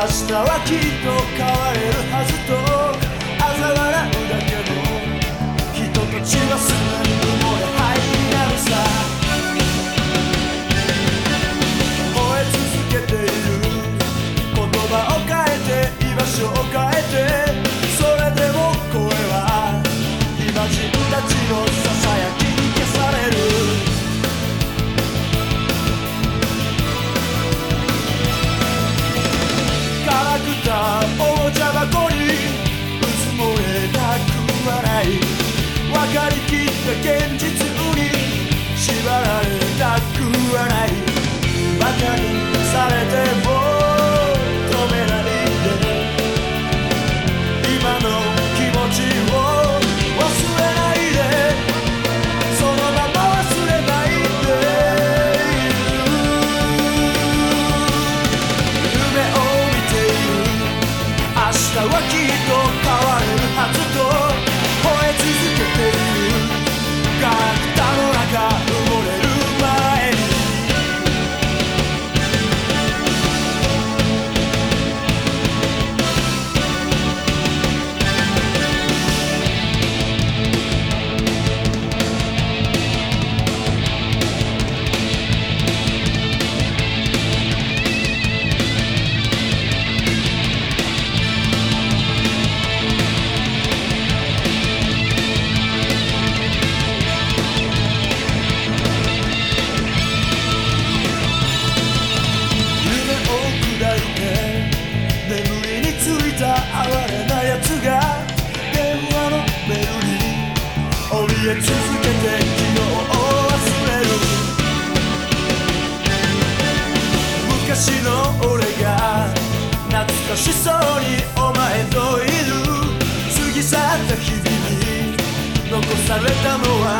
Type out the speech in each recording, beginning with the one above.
はきっと変われるはずと昔の俺が懐かしそうにお前といる過ぎ去った日々に残されたのは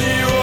you